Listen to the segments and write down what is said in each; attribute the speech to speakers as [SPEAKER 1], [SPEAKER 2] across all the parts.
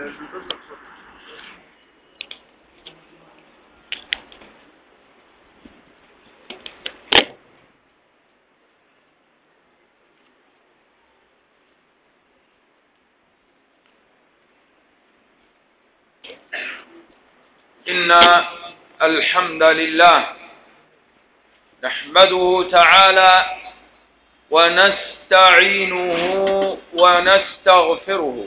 [SPEAKER 1] إن الحمد لله نحمده تعالى ونستعينه ونستغفره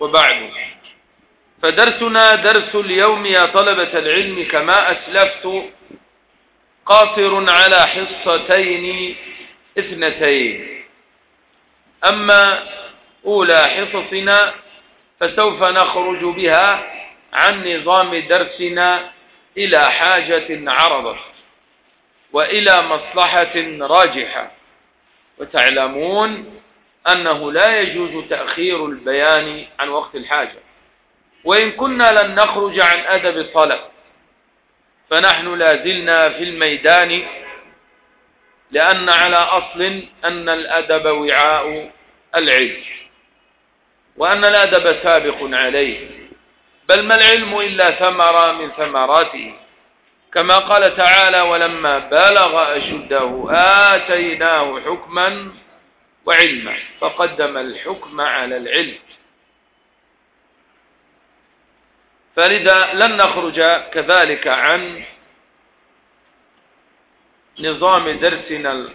[SPEAKER 1] وبعد. فدرسنا درس اليوم يا طلبة العلم كما أسلفت قاصر على حصتين اثنتين. أما أولى حصصنا فسوف نخرج بها عن نظام درسنا إلى حاجة عرضت وإلى مصلحة راجحة. وتعلمون أنه لا يجوز تأخير البيان عن وقت الحاجة. وإن كنا لن نخرج عن أدب الطلب فنحن لازلنا في الميدان لأن على أصل أن الأدب وعاء العلم وأن الأدب سابق عليه بل ما العلم إلا ثمرة من ثمراته. كما قال تعالى ولما بلغ أشده آتيناه حكما وعلما فقدم الحكم على العلم. فلذا لن نخرج كذلك عن نظام درسنا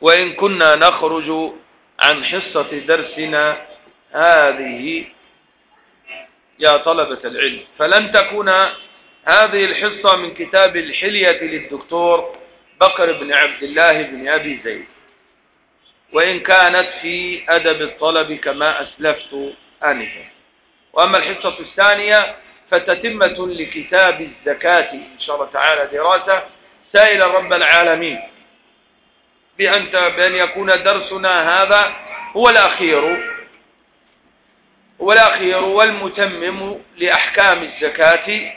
[SPEAKER 1] وإن كنا نخرج عن حصة درسنا هذه يا طلبة العلم. فلن تكون هذه الحصة من كتاب الحلية للدكتور بكر بن عبد الله بن أبي زيد. وإن كانت في أدب الطلب كما أسلفت آنفا. وأما الحصة الثانية فتتمة لكتاب الزكاة إن شاء الله تعالى دراسة. سائل رب العالمين بأن, بأن يكون درسنا هذا هو الأخير هو الأخير والمتمم لأحكام الزكاة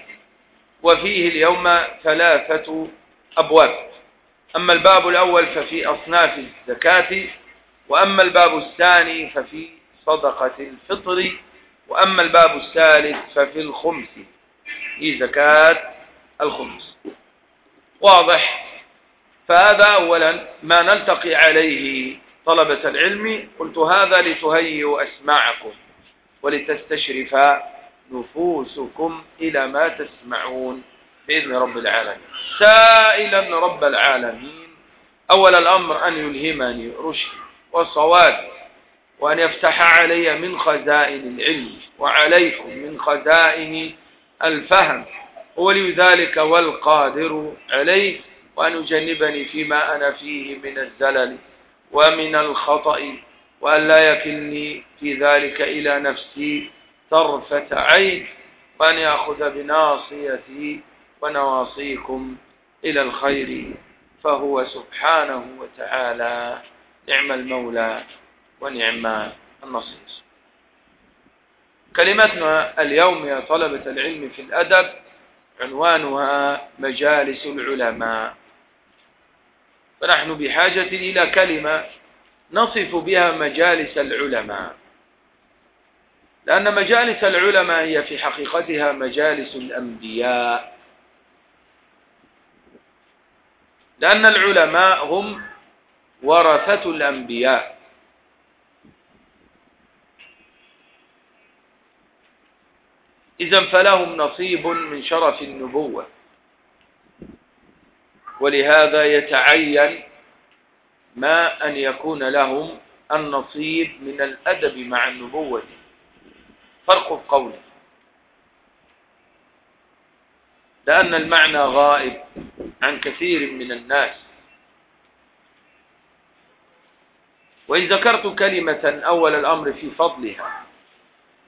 [SPEAKER 1] وفيه اليوم ثلاثة أبواب. أما الباب الأول ففي أصناف الزكاة وأما الباب الثاني ففي صدقة الفطر وأما الباب الثالث ففي الخمس. في زكاة الخمس. واضح؟ فهذا أولا ما نلتقي عليه طلبة العلم. قلت هذا لتهيئوا أسماعكم ولتستشرف نفوسكم إلى ما تسمعون بإذن رب العالمين. سائلا رب العالمين أول الأمر أن يلهمني رشدي. وصوابي وأن يفتح علي من خزائن العلم وعليكم من خزائن الفهم ولي ذلك والقادر عليه وأن يجنبني فيما أنا فيه من الزلل ومن الخطأ وأن لا يكلني في ذلك إلى نفسي طرفة عين وأن يأخذ بناصيتي ونواصيكم إلى الخير فهو سبحانه وتعالى. نعم المولى ونعم النصير. كلمتنا اليوم يا طلبة العلم في الأدب عنوانها مجالس العلماء. فنحن بحاجة إلى كلمة نصف بها مجالس العلماء. لأن مجالس العلماء هي في حقيقتها مجالس الأنبياء. لأن العلماء هم ورثة الأنبياء. إذا فلهم نصيب من شرف النبوة. ولهذا يتعين ما أن يكون لهم النصيب من الأدب مع النبوة. فرق القول. لأن المعنى غائب عن كثير من الناس. وإن ذكرت كلمة أول الأمر في فضلها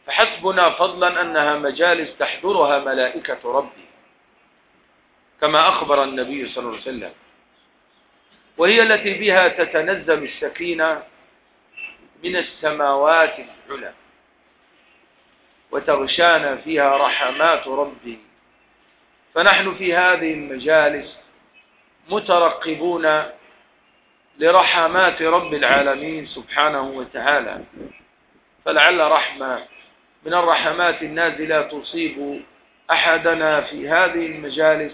[SPEAKER 1] فحسبنا فضلا أنها مجالس تحضرها ملائكة ربي كما أخبر النبي صلى الله عليه وسلم. وهي التي بها تتنزل السكينة من السماوات العلى وتغشانا فيها رحمات ربي. فنحن في هذه المجالس مترقبون لرحمات رب العالمين سبحانه وتعالى. فلعل رحمة من الرحمات النازلة تصيب أحدنا في هذه المجالس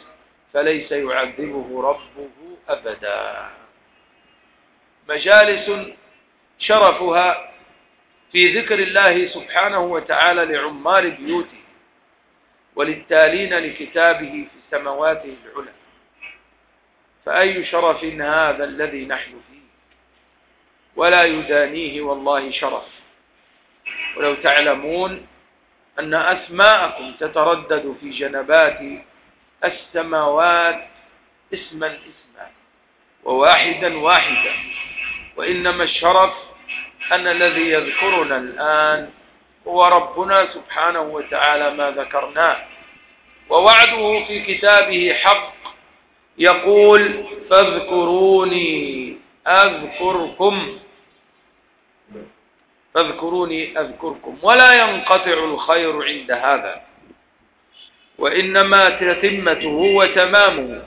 [SPEAKER 1] فليس يعذبه ربه أبدا. مجالس شرفها في ذكر الله سبحانه وتعالى لعمار بيوته وللتالين لكتابه في سمواته العلى. فأي شرف هذا الذي نحن فيه؟ ولا يدانيه والله شرف. ولو تعلمون أن أسماءكم تتردد في جنبات السماوات اسما اسما وواحدا واحدا وإنما الشرف أن الذي يذكرنا الآن هو ربنا سبحانه وتعالى ما ذكرناه. ووعده في كتابه حق يقول فاذكروني أذكركم. فاذكروني أذكركم. ولا ينقطع الخير عند هذا. وإنما تتمته وتمامه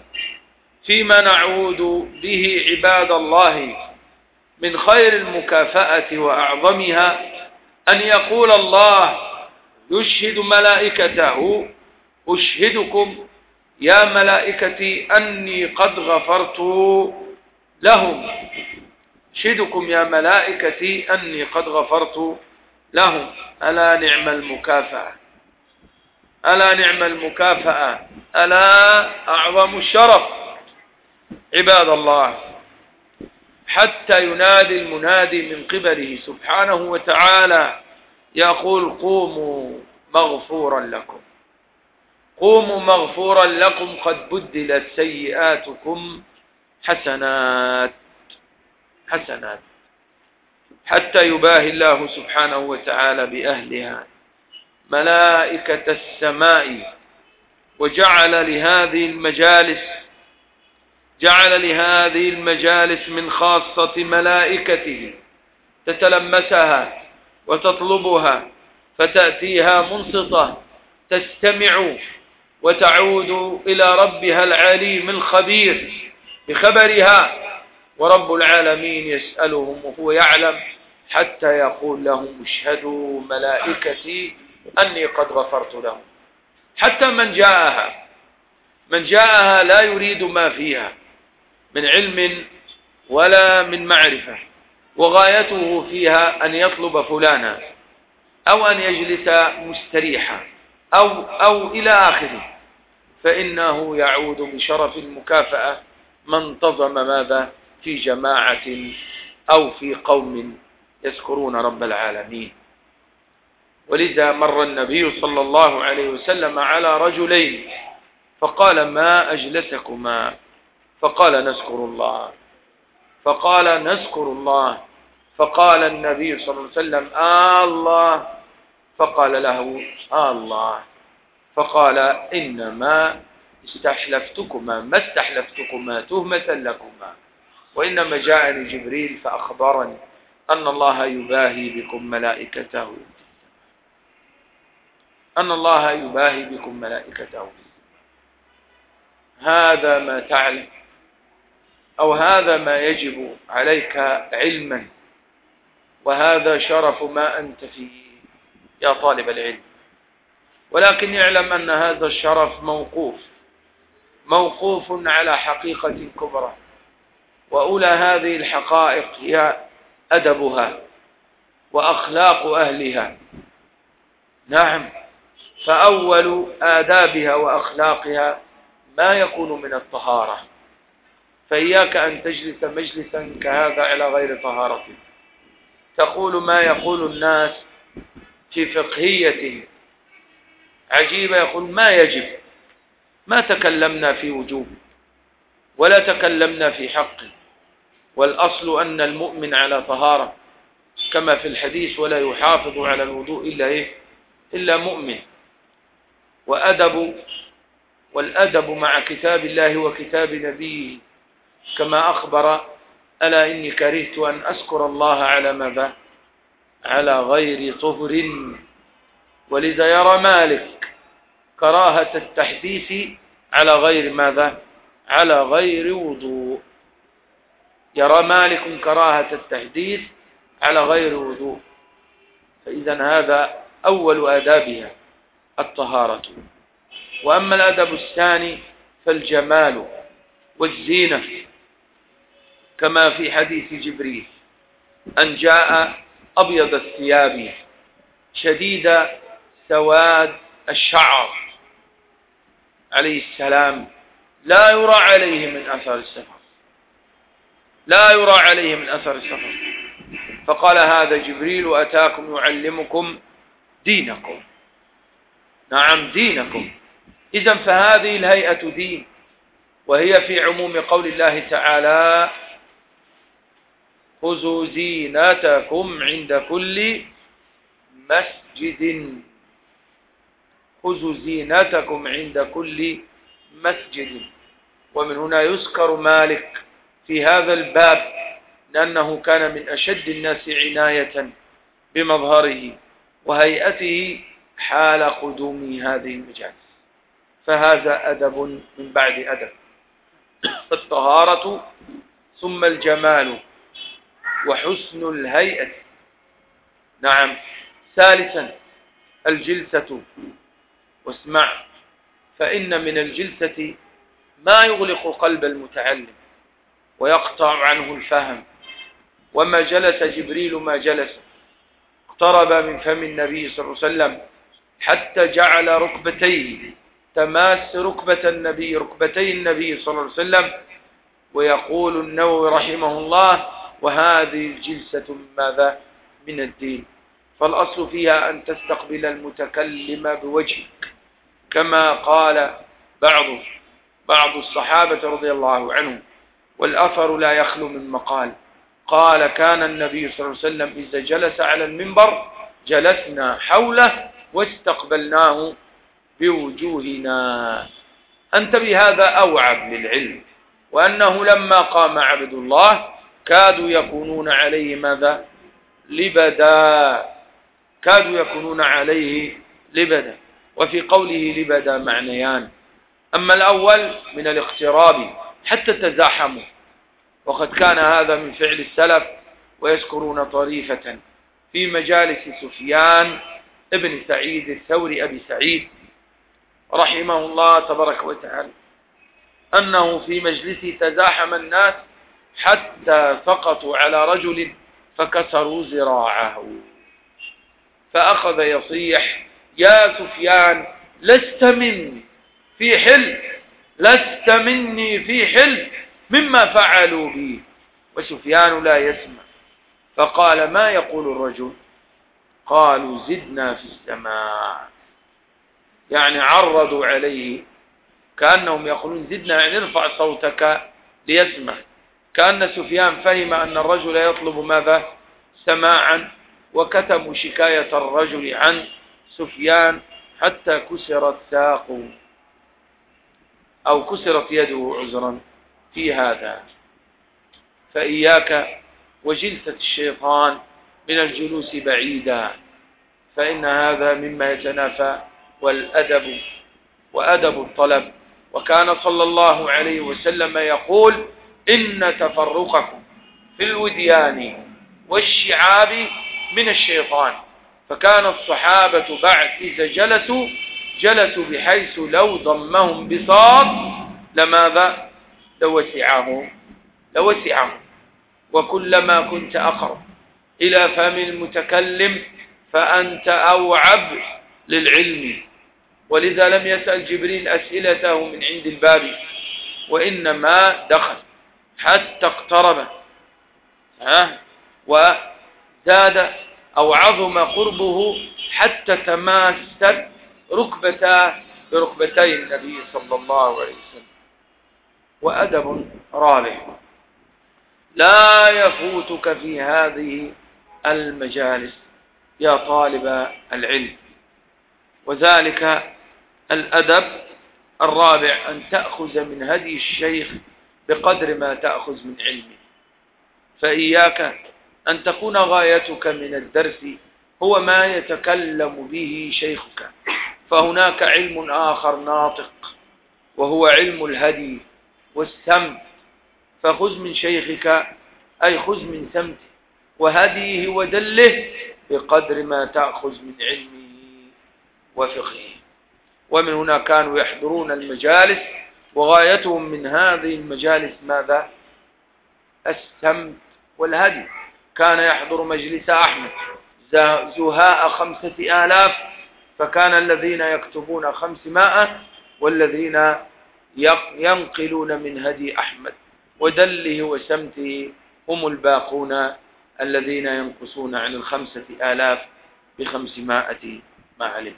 [SPEAKER 1] فيما نعود به عباد الله من خير المكافأة وأعظمها أن يقول الله يشهد ملائكته أشهدكم يا ملائكتي أني قد غفرت لهم. أشهدكم يا ملائكتي أني قد غفرت لهم. ألا نعم المكافأة؟ ألا نعم المكافأة؟ ألا أعظم الشرف؟ عباد الله حتى ينادي المنادي من قبله سبحانه وتعالى يقول قوموا مغفورا لكم. قوموا مغفورا لكم قد بدلت سيئاتكم حسنات حسنات. حتى يباهي الله سبحانه وتعالى بأهلها ملائكة السماء وجعل لهذه المجالس جعل لهذه المجالس من خاصة ملائكته تتلمسها وتطلبها فتأتيها منصطة تستمع وتعود إلى ربها العليم الخبير بخبرها. ورب العالمين يسألهم وهو يعلم حتى يقول لهم اشهدوا ملائكتي أني قد غفرت لهم. حتى من جاءها من جاءها لا يريد ما فيها من علم ولا من معرفة وغايته فيها أن يطلب فلانا أو أن يجلس مستريحا. أو, أو إلى آخره. فإنه يعود بشرف المكافأة ما انتظم ماذا؟ في جماعة أو في قوم يذكرون رب العالمين. ولذا مر النبي صلى الله عليه وسلم على رجلين فقال ما أجلسكما؟ فقال نذكر الله. فقال نذكر الله. فقال النبي صلى الله عليه وسلم آه الله. فقال له آه الله. فقال إنما استحلفتكما ما استحلفتكما تهمة لكما. وإنما جاءني جبريل فأخبرني أن الله يباهي بكم ملائكته. أن الله يباهي بكم ملائكته. هذا ما تعلم أو هذا ما يجب عليك علما وهذا شرف ما أنت فيه. يا طالب العلم. ولكن يعلم أن هذا الشرف موقوف موقوف على حقيقة كبرى. وأولى هذه الحقائق هي أدبها وأخلاق أهلها. نعم فأول آدابها وأخلاقها ما يكون من الطهارة. فإياك أن تجلس مجلسا كهذا على غير طهارة. تقول ما يقول الناس في فقهية عجيبة يقول ما يجب. ما تكلمنا في وجوب ولا تكلمنا في حق. والأصل أن المؤمن على طهارة كما في الحديث ولا يحافظ على الوضوء إلا إيه؟ إلا مؤمن. وأدب والأدب مع كتاب الله وكتاب نبيه. كما أخبر ألا إني كرهت أن أذكر الله على ماذا؟ على غير طهر ولذا يرى مالك كراهة التحديث على غير ماذا؟ على غير وضوء. يرى مالك كراهة التحديث على غير وضوء. فإذا هذا أول آدابها الطهارة. وأما الأدب الثاني فالجمال والزينة كما في حديث جبريل أن جاء أبيض الثياب شديد سواد الشعر عليه السلام. لا يرى عليه من أثر السفر. لا يرى عليه من أثر السفر. فقال هذا جبريل أتاكم يعلمكم دينكم. نعم دينكم. إذا فهذه الهيئة دين وهي في عموم قول الله تعالى خذوا زينتكم عند كل مسجد. خذوا زينتكم عند كل مسجد. ومن هنا يذكر مالك في هذا الباب لأنه كان من أشد الناس عناية بمظهره وهيئته حال قدوم هذه المجالس. فهذا أدب من بعد أدب. الطهارة ثم الجمال. وحسن الهيئة. نعم. ثالثا الجلسة. واسمع فإن من الجلسة ما يغلق قلب المتعلم ويقطع عنه الفهم. وما جلس جبريل ما جلس. اقترب من فم النبي صلى الله عليه وسلم حتى جعل ركبتيه تماس ركبة النبي ركبتي النبي صلى الله عليه وسلم. ويقول النووي رحمه الله وهذه الجلسة من ماذا؟ من الدين. فالأصل فيها أن تستقبل المتكلم بوجهك. كما قال بعض بعض الصحابة رضي الله عنهم والأثر لا يخلو من مقال. قال كان النبي صلى الله عليه وسلم إذا جلس على المنبر جلسنا حوله واستقبلناه بوجوهنا. أنت بهذا أوعب للعلم وأنه لما قام عبد الله كادوا يكونون عليه ماذا؟ لبدا. كادوا يكونون عليه لبدا. وفي قوله لبدا معنيان. أما الأول من الاقتراب حتى تزاحموا. وقد كان هذا من فعل السلف ويذكرون طريفة. في مجالس سفيان ابن سعيد الثوري أبي سعيد رحمه الله تبارك وتعالى. أنه في مجلسه تزاحم الناس حتى سقطوا على رجل فكسروا زراعه. فأخذ يصيح يا سفيان لست مني في حل لست مني في حل مما فعلوا بي. وسفيان لا يسمع. فقال ما يقول الرجل؟ قالوا زدنا في السماء. يعني عرضوا عليه كأنهم يقولون زدنا يعني ارفع صوتك ليسمع. كأن سفيان فهم أن الرجل يطلب ماذا؟ سماعا وكتموا شكاية الرجل عن سفيان حتى كسرت ساقه أو كسرت يده عذرا في هذا. فإياك وجلسة الشيطان من الجلوس بعيدا فإن هذا مما يتنافى والأدب وأدب الطلب. وكان صلى الله عليه وسلم يقول إن تفرقكم في الوديان والشعاب من الشيطان. فكان الصحابة بعد إذا جلسوا جلسوا بحيث لو ضمهم بساط لماذا؟ لوسعهم لوسعهم. وكلما كنت أقرب إلى فم المتكلم فأنت أوعب للعلم. ولذا لم يسأل جبريل أسئلته من عند الباب وإنما دخل. حتى اقترب. ها؟ وزاد أو عظم قربه حتى تماست ركبتا بركبتي النبي صلى الله عليه وسلم. وأدب رابع. لا يفوتك في هذه المجالس يا طالب العلم. وذلك الأدب الرابع أن تأخذ من هدي الشيخ بقدر ما تأخذ من علمه فإياك أن تكون غايتك من الدرس هو ما يتكلم به شيخك. فهناك علم آخر ناطق وهو علم الهدي والسمت. فخذ من شيخك أي خذ من سمته وهديه ودله بقدر ما تأخذ من علمه وفقهه. ومن هنا كانوا يحضرون المجالس وغايتهم من هذه المجالس ماذا؟ السمت والهدي. كان يحضر مجلس أحمد. زهاء خمسة آلاف فكان الذين يكتبون خمسمائة والذين ينقلون من هدي أحمد. ودله وسمته هم الباقون الذين ينقصون عن الخمسة آلاف بخمسمائة معلم.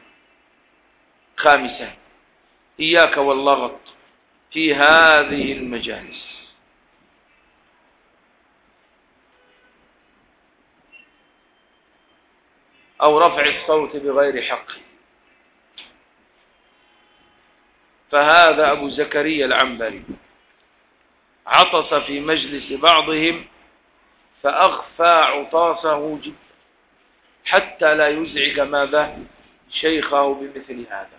[SPEAKER 1] خامسا. إياك واللغط. في هذه المجالس. أو رفع الصوت بغير حق. فهذا أبو زكريا العنبري عطس في مجلس بعضهم فأخفى عطاسه جدا حتى لا يزعج ماذا؟ شيخه بمثل هذا.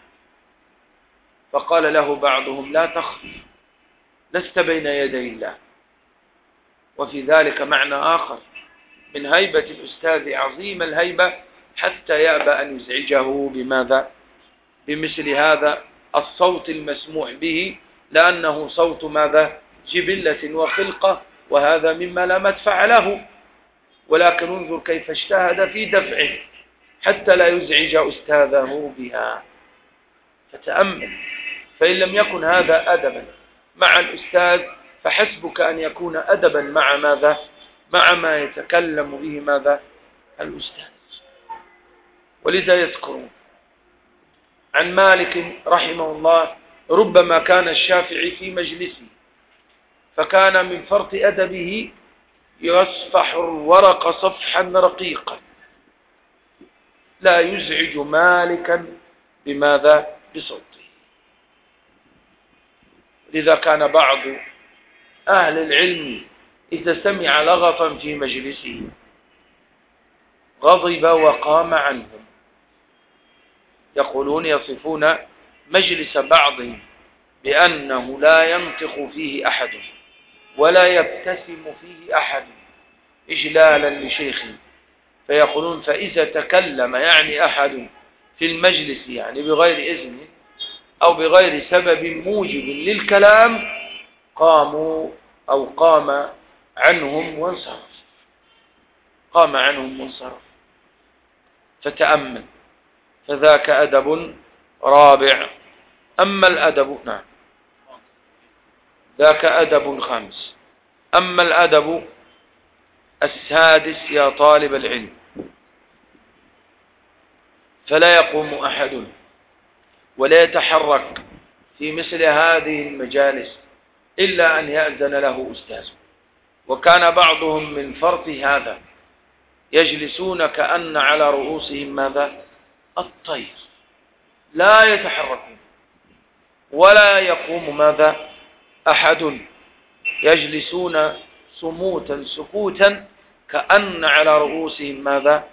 [SPEAKER 1] فقال له بعضهم لا تخف لست بين يدي الله. وفي ذلك معنى آخر من هيبة الأستاذ عظيم الهيبة حتى يأبى أن يزعجه بماذا؟ بمثل هذا الصوت المسموع به لأنه صوت ماذا؟ جبلة وخلقة وهذا مما لا مدفع له. ولكن انظر كيف اجتهد في دفعه حتى لا يزعج أستاذه بها. فتأمل. فإن لم يكن هذا أدبا مع الأستاذ فحسبك أن يكون أدبا مع ماذا؟ مع ما يتكلم به ماذا؟ الأستاذ. ولذا يذكرون. عن مالك رحمه الله ربما كان الشافعي في مجلسه فكان من فرط أدبه يصفح الورق صفحا رقيقا. لا يزعج مالكا بماذا؟ بصوته. لذا كان بعض أهل العلم إذا سمع لغطا في مجلسه غضب وقام عنهم. يقولون يصفون مجلس بعضهم بأنه لا ينطق فيه أحد ولا يبتسم فيه أحد إجلالا لشيخه فيقولون فإذا تكلم يعني أحد في المجلس يعني بغير إذن أو بغير سبب موجب للكلام قاموا أو قام عنهم وانصرف. قام عنهم وانصرف. فتأمل. فذاك أدب رابع. أما الأدب نعم. ذاك أدب خامس. أما الأدب السادس يا طالب العلم. فلا يقوم أحد. ولا يتحرك في مثل هذه المجالس إلا أن يأذن له أستاذه وكان بعضهم من فرط هذا يجلسون كأن على رؤوسهم ماذا؟ الطير. لا يتحركون. ولا يقوم ماذا؟ أحد. يجلسون صموتا سكوتا كأن على رؤوسهم ماذا؟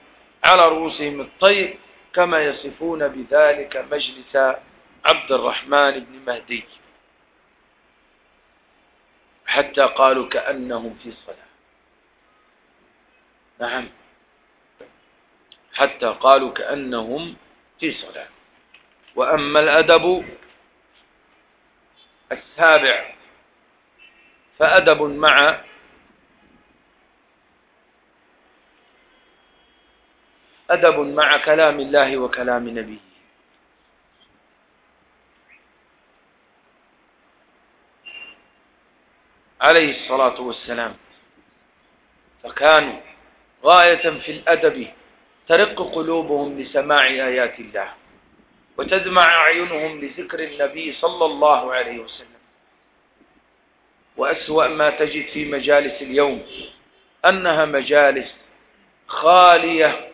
[SPEAKER 1] على رؤوسهم الطير. كما يصفون بذلك مجلس عبد الرحمن بن مهدي. حتى قالوا كأنهم في صلاة نعم. حتى قالوا كأنهم في صلاة وأما الأدب السابع فأدب مع أدب مع كلام الله وكلام نبيه. عليه الصلاة والسلام. فكانوا غاية في الأدب ترق قلوبهم لسماع آيات الله وتدمع أعينهم لذكر النبي صلى الله عليه وسلم. وأسوأ ما تجد في مجالس اليوم أنها مجالس خالية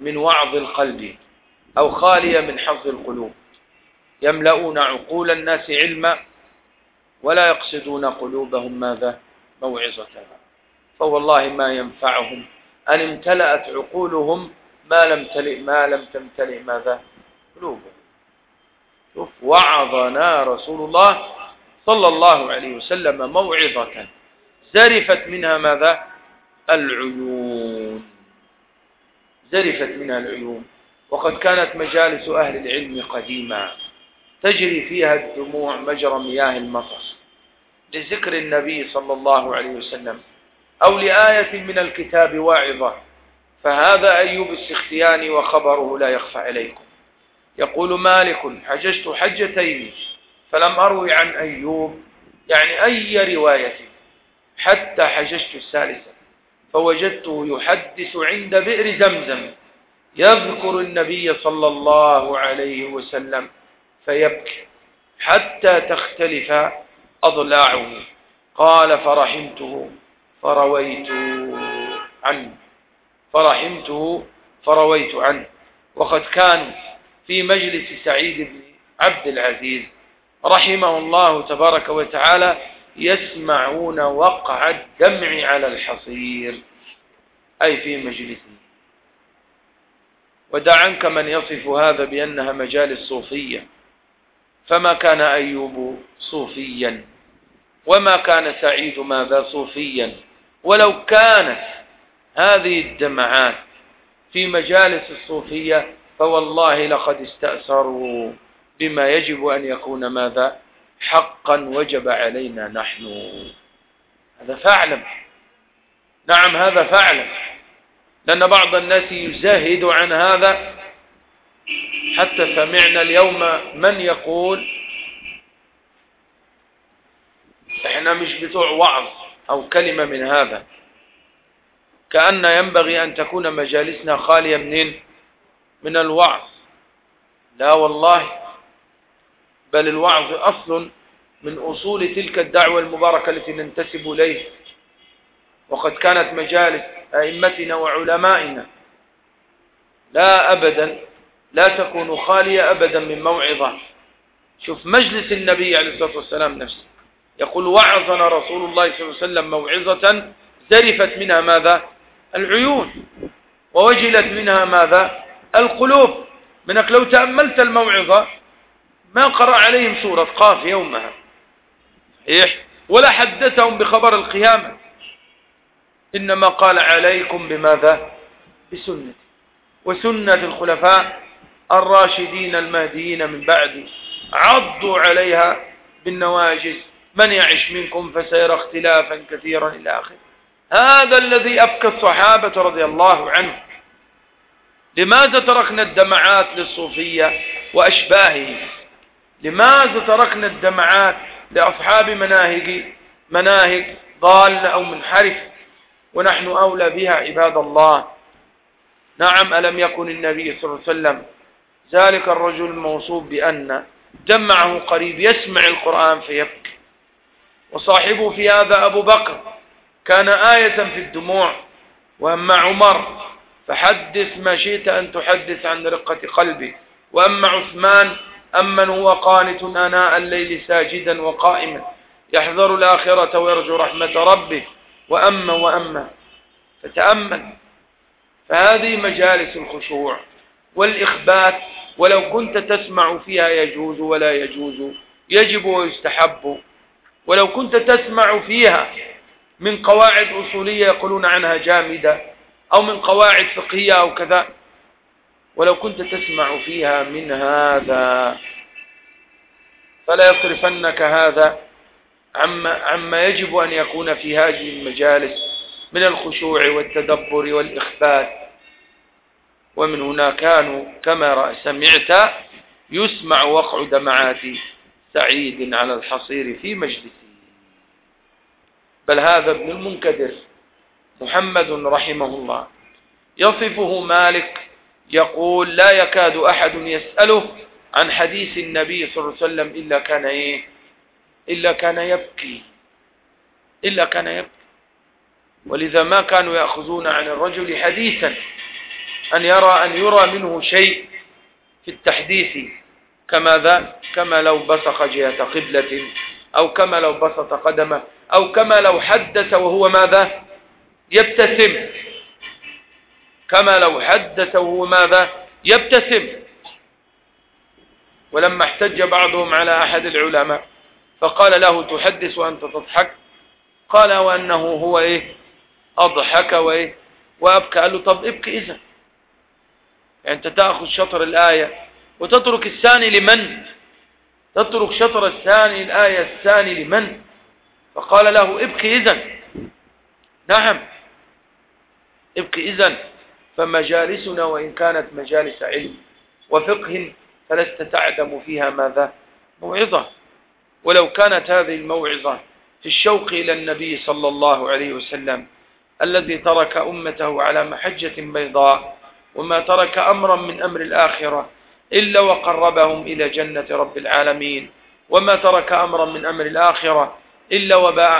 [SPEAKER 1] من وعظ القلب أو خالية من حظ القلوب. يملؤون عقول الناس علما ولا يقصدون قلوبهم ماذا؟ موعظة فوالله ما ينفعهم. أن امتلأت عقولهم ما لم تلئ ما لم تمتلئ ماذا؟ قلوبهم. شوف وعظنا رسول الله صلى الله عليه وسلم موعظة. زرفت منها ماذا؟ العيون. زرفت منها العيون وقد كانت مجالس أهل العلم قديما تجري فيها الدموع مجرى مياه المطر. لذكر النبي صلى الله عليه وسلم أو لآية من الكتاب واعظة فهذا أيوب السختياني وخبره لا يخفى عليكم. يقول مالك حججت حجتين فلم أروي عن أيوب يعني أي رواية حتى حججت الثالثة. فوجدته يحدث عند بئر زمزم يذكر النبي صلى الله عليه وسلم فيبكي حتى تختلف أضلاعه. قال فرحمته فرويت عنه فرحمته فرويت عنه وقد كان في مجلس سعيد بن عبد العزيز رحمه الله تبارك وتعالى يسمعون وقع الدمع على الحصير. أي في مجلسه ودع عنك من يصف هذا بأنها مجالس صوفية. فما كان أيوب صوفيا؟ وما كان سعيد ماذا صوفيا؟ ولو كانت هذه الدمعات في مجالس الصوفية فوالله لقد استأثروا بما يجب أن يكون ماذا؟ حقا وجب علينا نحن. هذا فاعلم. نعم هذا فاعلم. لأن بعض الناس يزاهد عن هذا. حتى سمعنا اليوم من يقول إحنا مش بتوع وعظ أو كلمة من هذا. كأن ينبغي أن تكون مجالسنا خالية منين؟ من الوعظ. لا والله. بل الوعظ أصل من أصول تلك الدعوة المباركة التي ننتسب اليه وقد كانت مجالس أئمتنا وعلمائنا لا ابدا لا تكون خالية ابدا من موعظة. شوف مجلس النبي عليه الصلاة والسلام نفسه يقول وعظنا رسول الله صلى الله عليه وسلم موعظة زرفت منها ماذا؟ العيون ووجلت منها ماذا؟ القلوب. منك لو تأملت الموعظة ما قرأ عليهم سورة قاف يومها. إيه ولا حدثهم بخبر القيامة. إنما قال عليكم بماذا؟ بسنة وسنة الخلفاء الراشدين المهديين من بعد عضوا عليها بالنواجس من يعش منكم فسيرى اختلافا كثيرا إلى آخره. هذا الذي أبكى الصحابة رضي الله عنهم. لماذا تركنا الدمعات للصوفية وأشباهه لماذا تركنا الدمعات لأصحاب مناهج مناهج ضالة أو منحرف ونحن أولى بها عباد الله. نعم ألم يكن النبي صلى الله عليه وسلم ذلك الرجل الموصوف بأن جمعه قريب يسمع القرآن فيبكي؟ وصاحبه في هذا أبو بكر كان آية في الدموع وأما عمر فحدث ما شئت أن تحدث عن رقة قلبي وأما عثمان أمن هو قانت أناء الليل ساجدا وقائما. يحذر الآخرة ويرجو رحمة ربه وأما وأما. فتأمل فهذه مجالس الخشوع والإخبات ولو كنت تسمع فيها يجوز ولا يجوز يجب ويستحب. ولو كنت تسمع فيها من قواعد أصولية يقولون عنها جامدة أو من قواعد فقهية أو كذا. ولو كنت تسمع فيها من هذا. فلا يصرفنك هذا عما, عما يجب أن يكون في هذه المجالس من الخشوع والتدبر والإخبات ومن هنا كانوا كما سمعت يسمع وقع دمعات سعيد على الحصير في مجلسه. بل هذا ابن المنكدر محمد رحمه الله. يصفه مالك يقول لا يكاد أحد يسأله عن حديث النبي صلى الله عليه وسلم إلا كان إيه؟ إلا كان يبكي. إلا كان يبكي. ولذا ما كانوا يأخذون عن الرجل حديثا أن يرى أن يرى منه شيء في التحديث كما ذا كما لو بصق جهة قبلة أو كما لو بسط قدمه أو كما لو حدث وهو ماذا؟ يبتسم. كما لو حدث وهو ماذا؟ يبتسم. ولما احتج بعضهم على أحد العلماء فقال له تحدث وأنت تضحك؟ قال وأنه هو إيه؟ أضحك وإيه؟ وأبكى. قال له طب ابكي إذا يعني أنت تأخذ شطر الآية وتترك الثاني لمن؟ تترك شطر الثاني الآية الثاني لمن؟ فقال له ابكي إذا نعم. ابكي إذا فمجالسنا وإن كانت مجالس علم وفقه فلست تعدم فيها ماذا؟ موعظة. ولو كانت هذه الموعظة في الشوق إلى النبي صلى الله عليه وسلم الذي ترك أمته على محجة بيضاء وما ترك أمرا من أمر الآخرة إلا وقربهم إلى جنة رب العالمين وما ترك أمرا من أمر الآخرة إلا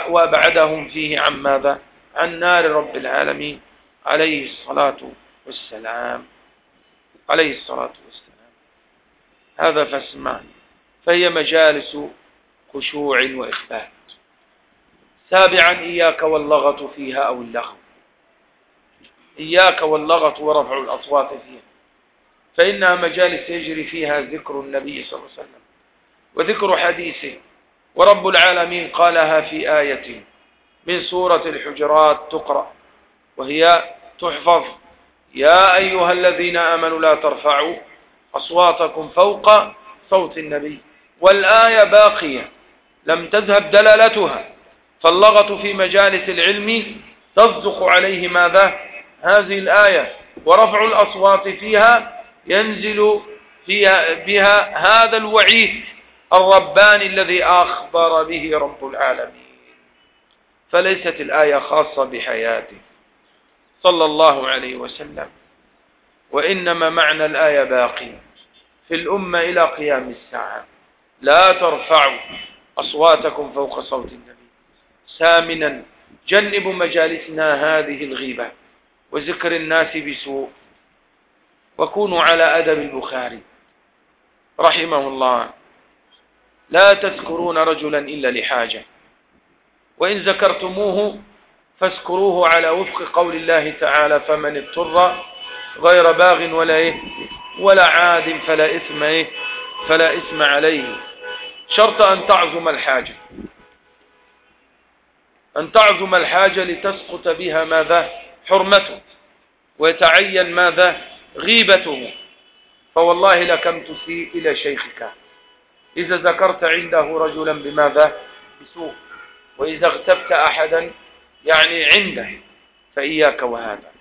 [SPEAKER 1] وابعدهم فيه عن ماذا؟ عن نار رب العالمين عليه الصلاة والسلام عليه الصلاة والسلام. هذا فاسمع. فهي مجالس خشوع وإخبات سابعا إياك واللغة فيها أو اللغو. إياك واللغة ورفع الأصوات فيها. فإنها مجالس يجري فيها ذكر النبي صلى الله عليه وسلم وذكر حديثه. ورب العالمين قالها في آية من سورة الحجرات تقرأ وهي تحفظ يا أيها الذين آمنوا لا ترفعوا أصواتكم فوق صوت النبي. والآية باقية. لم تذهب دلالتها. فاللغة في مجالس العلم تصدق عليه ماذا؟ هذه الآية. ورفع الأصوات فيها ينزل فيها بها هذا الوعيد الرباني الذي أخبر به رب العالمين. فليست الآية خاصة بحياته. صلى الله عليه وسلم. وإنما معنى الآية باقي. في الأمة إلى قيام الساعة. لا ترفعوا أصواتكم فوق صوت النبي. سامنا. جنبوا مجالسنا هذه الغيبة. وذكر الناس بسوء. وكونوا على أدب البخاري. رحمه الله. لا تذكرون رجلا إلا لحاجة. وإن ذكرتموه فاذكروه على وفق قول الله تعالى فمن اضطر غير باغ ولا إيه ولا عاد فلا إثم إيه؟ فلا إثم عليه. شرط أن تعظم الحاجة. أن تعظم الحاجة لتسقط بها ماذا؟ حرمته. ويتعين ماذا؟ غيبته. فوالله لكم تسيء إلى شيخك. إذا ذكرت عنده رجلا بماذا؟ بسوء. وإذا اغتبت أحدا يعني عنده فإياك وهذا.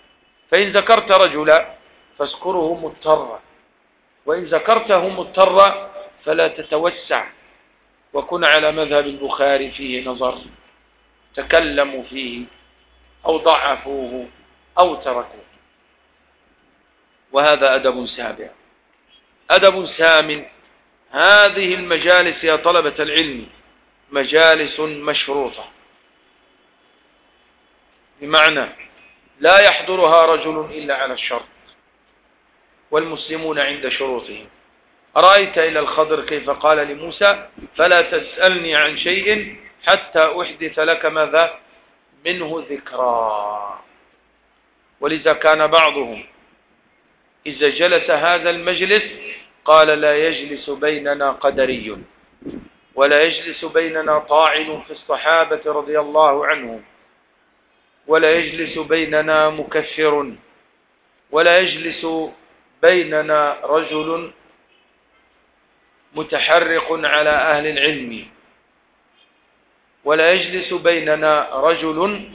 [SPEAKER 1] فإن ذكرت رجلا فاذكره مضطرا وإن ذكرته مضطرا فلا تتوسع وكن على مذهب البخاري فيه نظر تكلموا فيه أو ضعفوه أو تركوه. وهذا أدب سابع. أدب ثامن هذه المجالس يا طلبة العلم مجالس مشروطة. بمعنى لا يحضرها رجل إلا على الشرط والمسلمون عند شروطهم. أرأيت إلى الخضر كيف قال لموسى فلا تسألني عن شيء حتى أحدث لك ماذا؟ منه ذكرى. ولذا كان بعضهم إذا جلس هذا المجلس قال لا يجلس بيننا قدري ولا يجلس بيننا طاعن في الصحابة رضي الله عنهم. ولا يجلس بيننا مكفر ولا يجلس بيننا رجل متحرق على أهل العلم ولا يجلس بيننا رجل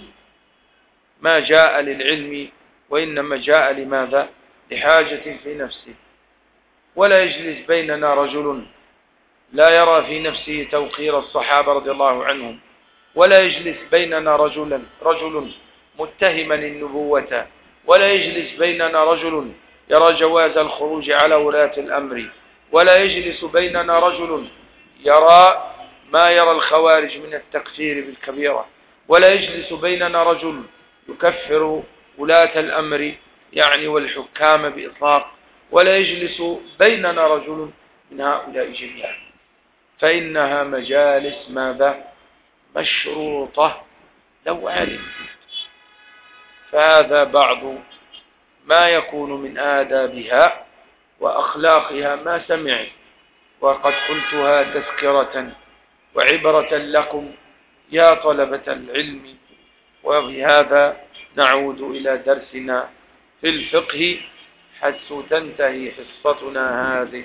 [SPEAKER 1] ما جاء للعلم وإنما جاء لماذا؟ لحاجة في نفسه ولا يجلس بيننا رجل لا يرى في نفسه توقير الصحابة رضي الله عنهم ولا يجلس بيننا رجلا رجل متهما النبوة ولا يجلس بيننا رجل يرى جواز الخروج على ولاة الأمر. ولا يجلس بيننا رجل يرى ما يرى الخوارج من التكفير بالكبيرة. ولا يجلس بيننا رجل يكفر ولاة الأمر يعني والحكام بإطلاق. ولا يجلس بيننا رجل من هؤلاء جميعا. فإنها مجالس ماذا؟ مشروطة لو علم فهذا بعض ما يكون من آدابها وأخلاقها ما سمعت وقد قلتها تذكرة وعبرة لكم يا طلبة العلم. وبهذا نعود إلى درسنا في الفقه حيث تنتهي حصتنا هذه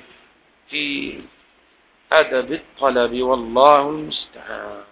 [SPEAKER 1] في أدب الطلب والله المستعان.